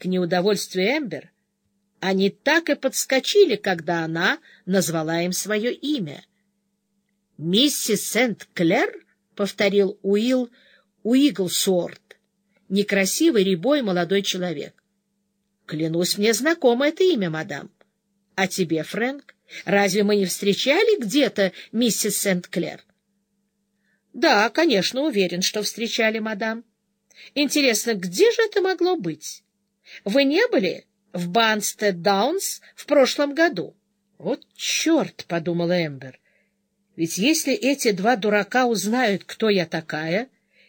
К неудовольствию Эмбер они так и подскочили, когда она назвала им свое имя. «Миссис Сент-Клер?» — повторил Уилл Уиглсуорт, некрасивый рябой молодой человек. «Клянусь, мне знакомо это имя, мадам. А тебе, Фрэнк, разве мы не встречали где-то миссис Сент-Клер?» «Да, конечно, уверен, что встречали, мадам. Интересно, где же это могло быть? Вы не были в Банстед-Даунс в прошлом году?» «Вот черт!» — подумала Эмбер. «Ведь если эти два дурака узнают, кто я такая,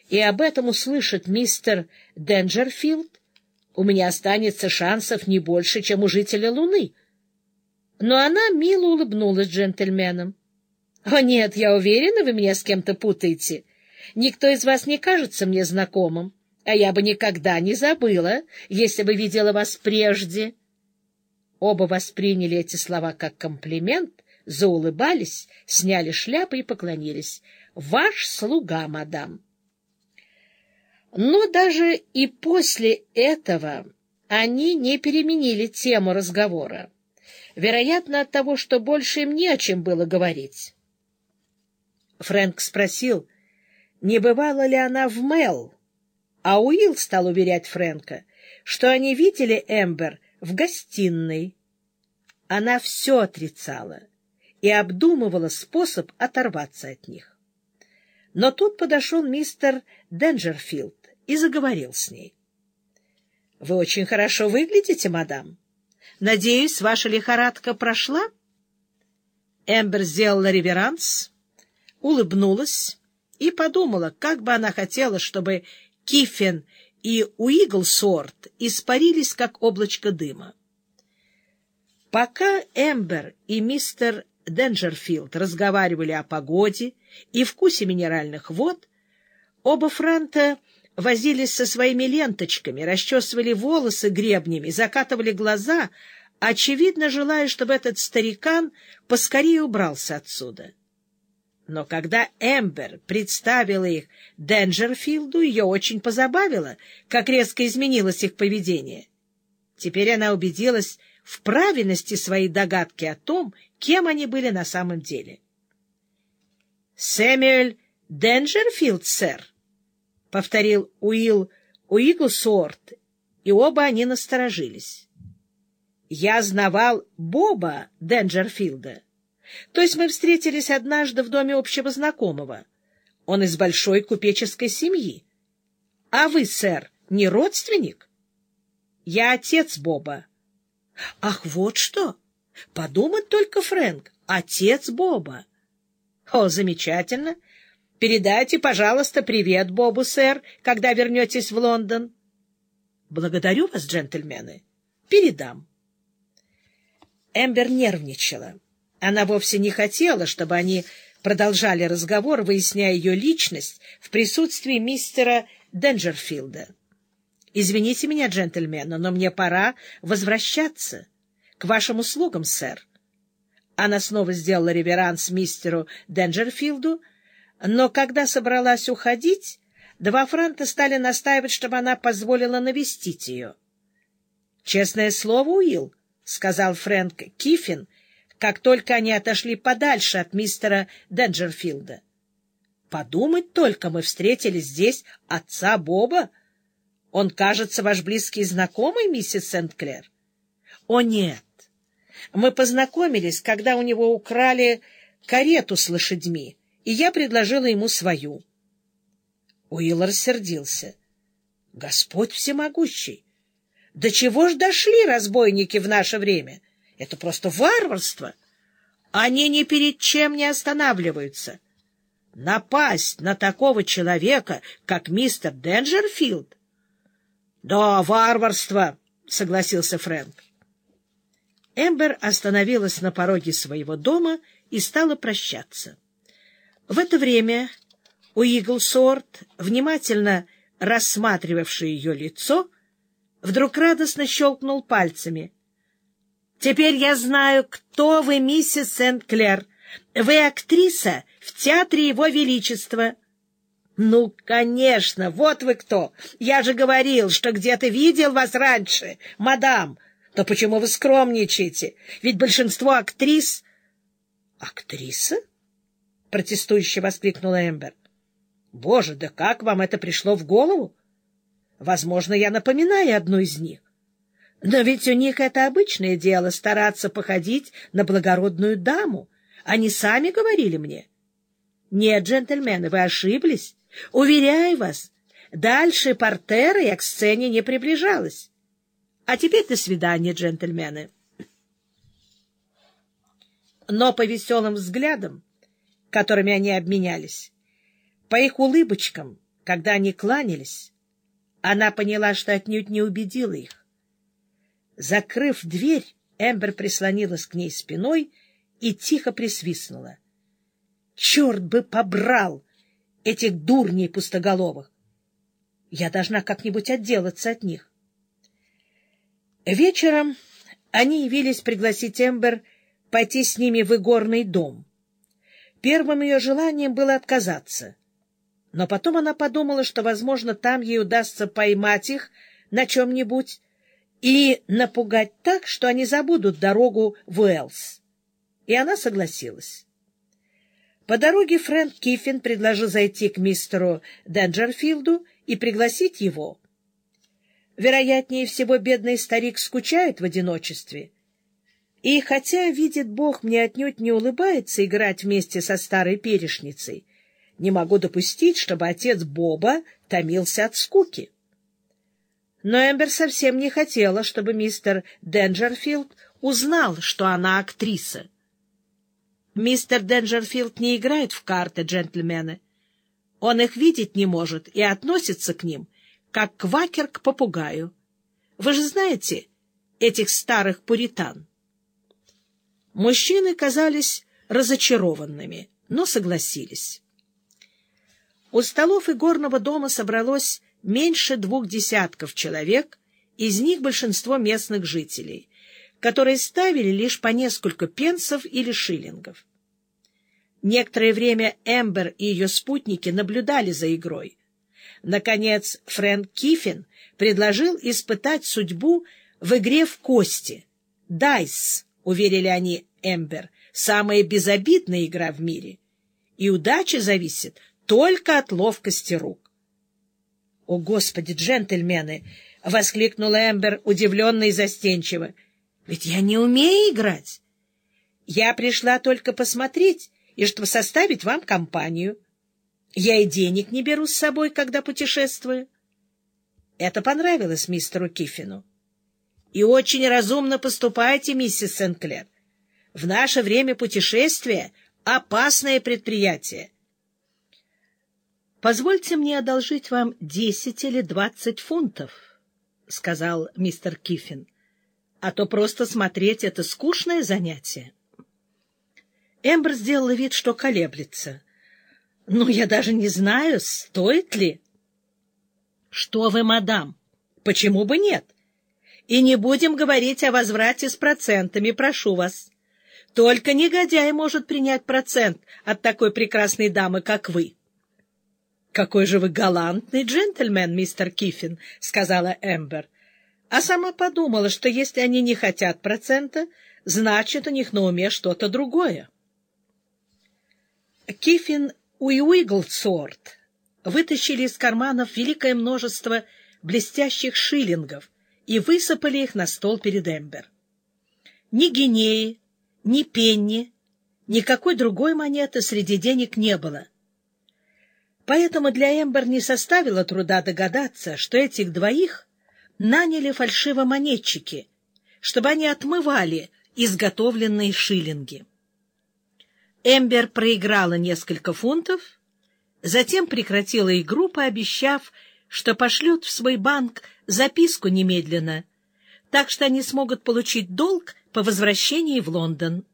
и об этом услышит мистер Денджерфилд, у меня останется шансов не больше, чем у жителя Луны». Но она мило улыбнулась джентльменам. — О, нет, я уверена, вы меня с кем-то путаете. Никто из вас не кажется мне знакомым, а я бы никогда не забыла, если бы видела вас прежде. Оба восприняли эти слова как комплимент, заулыбались, сняли шляпы и поклонились. — Ваш слуга, мадам. Но даже и после этого они не переменили тему разговора. Вероятно, от того, что больше им не о чем было говорить. Фрэнк спросил, не бывала ли она в Мел, а Уилл стал уверять Фрэнка, что они видели Эмбер в гостиной. Она все отрицала и обдумывала способ оторваться от них. Но тут подошел мистер Денджерфилд и заговорил с ней. — Вы очень хорошо выглядите, мадам. Надеюсь, ваша лихорадка прошла? Эмбер сделала реверанс, улыбнулась и подумала, как бы она хотела, чтобы Киффин и Уиглсорт испарились, как облачко дыма. Пока Эмбер и мистер Денджерфилд разговаривали о погоде и вкусе минеральных вод, оба франта возились со своими ленточками, расчесывали волосы гребнями, закатывали глаза, очевидно желая, чтобы этот старикан поскорее убрался отсюда. Но когда Эмбер представила их Денджерфилду, ее очень позабавило, как резко изменилось их поведение. Теперь она убедилась в правильности своей догадки о том, кем они были на самом деле. — Сэмюэль Денджерфилд, сэр, — повторил Уилл Уиглсуорт, и оба они насторожились. Я знавал Боба Денджерфилда. То есть мы встретились однажды в доме общего знакомого. Он из большой купеческой семьи. А вы, сэр, не родственник? Я отец Боба. Ах, вот что! Подумать только, Фрэнк, отец Боба. О, замечательно! — Передайте, пожалуйста, привет Бобу, сэр, когда вернетесь в Лондон. — Благодарю вас, джентльмены. Передам. Эмбер нервничала. Она вовсе не хотела, чтобы они продолжали разговор, выясняя ее личность в присутствии мистера Денджерфилда. — Извините меня, джентльмены, но мне пора возвращаться. К вашим услугам, сэр. Она снова сделала реверанс мистеру Денджерфилду, но когда собралась уходить, два франта стали настаивать, чтобы она позволила навестить ее. — Честное слово, Уилл, — сказал Фрэнк Киффин, как только они отошли подальше от мистера Денджерфилда. — Подумать только, мы встретили здесь отца Боба. Он, кажется, ваш близкий знакомый, миссис Сент-Клер? — О, нет. Мы познакомились, когда у него украли карету с лошадьми и я предложила ему свою. Уилл рассердился. — Господь всемогущий! До чего ж дошли разбойники в наше время? Это просто варварство! Они ни перед чем не останавливаются. Напасть на такого человека, как мистер Денджерфилд? — Да, варварство! — согласился Фрэнк. Эмбер остановилась на пороге своего дома и стала прощаться. В это время Уиглсорт, внимательно рассматривавший ее лицо, вдруг радостно щелкнул пальцами. — Теперь я знаю, кто вы, миссис Сент-Клер. Вы актриса в Театре Его Величества. — «Ну, конечно, вот вы кто! Я же говорил, что где-то видел вас раньше, мадам! То почему вы скромничаете? Ведь большинство актрис...» «Актриса?» — протестующе воскликнула Эмбер. «Боже, да как вам это пришло в голову? Возможно, я напоминаю одну из них. Но ведь у них это обычное дело — стараться походить на благородную даму. Они сами говорили мне. Нет, джентльмены, вы ошиблись. Уверяю вас, дальше портера я к сцене не приближалась. А теперь до свидания, джентльмены. Но по веселым взглядам, которыми они обменялись, по их улыбочкам, когда они кланялись, она поняла, что отнюдь не убедила их. Закрыв дверь, Эмбер прислонилась к ней спиной и тихо присвистнула. «Черт бы побрал этих дурней пустоголовых! Я должна как-нибудь отделаться от них». Вечером они явились пригласить Эмбер пойти с ними в игорный дом. Первым ее желанием было отказаться, но потом она подумала, что, возможно, там ей удастся поймать их на чем-нибудь и напугать так, что они забудут дорогу в Уэллс. И она согласилась. По дороге Фрэнк Киффин предложил зайти к мистеру Денджерфилду и пригласить его. Вероятнее всего, бедный старик скучает в одиночестве. И хотя, видит Бог, мне отнюдь не улыбается играть вместе со старой перешницей, не могу допустить, чтобы отец Боба томился от скуки. Но Эмбер совсем не хотела, чтобы мистер Денджерфилд узнал, что она актриса. Мистер Денджерфилд не играет в карты, джентльмены. Он их видеть не может и относится к ним, как квакер к попугаю. Вы же знаете этих старых пуритан? Мужчины казались разочарованными, но согласились. У столов и горного дома собралось меньше двух десятков человек, из них большинство местных жителей, которые ставили лишь по несколько пенсов или шиллингов. Некоторое время Эмбер и ее спутники наблюдали за игрой. Наконец, Фрэнк Киффин предложил испытать судьбу в игре в кости. «Дайс», — уверили они Эмбер, — «самая безобидная игра в мире. И удача зависит только от ловкости рук». «О, Господи, джентльмены!» — воскликнула Эмбер, удивленно и застенчиво. «Ведь я не умею играть. Я пришла только посмотреть и чтобы составить вам компанию. Я и денег не беру с собой, когда путешествую». Это понравилось мистеру Киффину. «И очень разумно поступаете, миссис Сенклер. В наше время путешествия — опасное предприятие. — Позвольте мне одолжить вам десять или двадцать фунтов, — сказал мистер Киффин, — а то просто смотреть — это скучное занятие. Эмбер сделала вид, что колеблется. — Ну, я даже не знаю, стоит ли. — Что вы, мадам, почему бы нет? И не будем говорить о возврате с процентами, прошу вас. Только негодяй может принять процент от такой прекрасной дамы, как вы. —— Какой же вы галантный джентльмен, мистер Киффин, — сказала Эмбер. А сама подумала, что если они не хотят процента, значит, у них на уме что-то другое. Киффин и Уиглсорт вытащили из карманов великое множество блестящих шиллингов и высыпали их на стол перед Эмбер. Ни гинеи, ни пенни, никакой другой монеты среди денег не было. Поэтому для Эмбер не составило труда догадаться, что этих двоих наняли фальшивомонетчики, чтобы они отмывали изготовленные шиллинги. Эмбер проиграла несколько фунтов, затем прекратила игру, пообещав, что пошлют в свой банк записку немедленно, так что они смогут получить долг по возвращении в Лондон.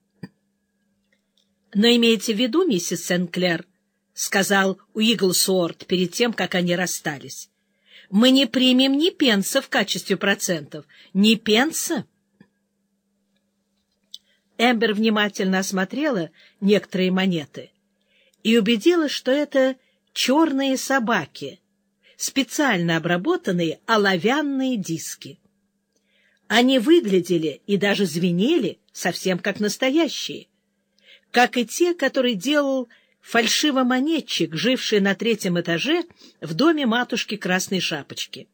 Но имейте в виду, миссис Сенклер, —— сказал Уиглсуорт перед тем, как они расстались. — Мы не примем ни пенса в качестве процентов. Ни пенса. Эмбер внимательно осмотрела некоторые монеты и убедилась, что это черные собаки, специально обработанные оловянные диски. Они выглядели и даже звенели совсем как настоящие, как и те, которые делал фальшивомонетчик, живший на третьем этаже в доме матушки Красной Шапочки.